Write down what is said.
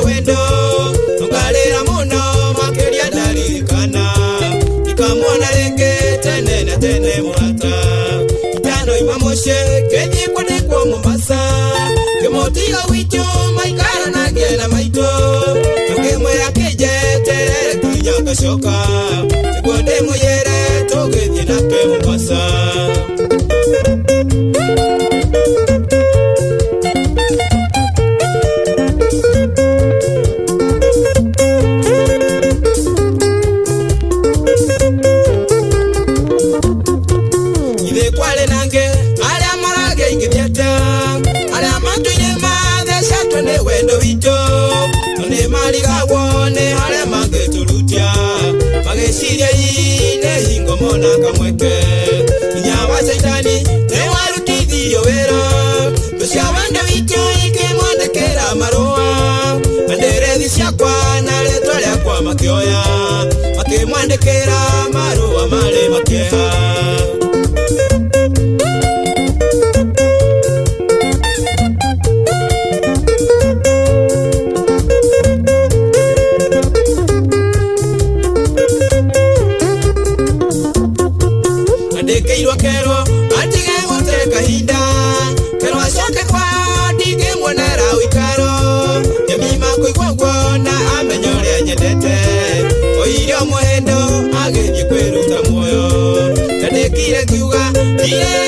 mwana wedo tukalera muno makeria ndarikana ikamwona lenge tene tene mwata itano imamushe kenyikwa ndikwo mombasa kemotiga wicho na kamweke inya wa shaitani ne warutithio wira tucia wende witya ikimwandikira marua anderethi ciakwa na ritwa rĩakwa makĩoya makimwandikira marua marĩ makieha kwaseilwa kero atige ngote kahinda kero asoke kwa dige mwonera wikaro nyemima kuigwagwo na amenyo ria nyendete oiri omohendo agethie kwiruta muoyo tandikire ngiuga ndire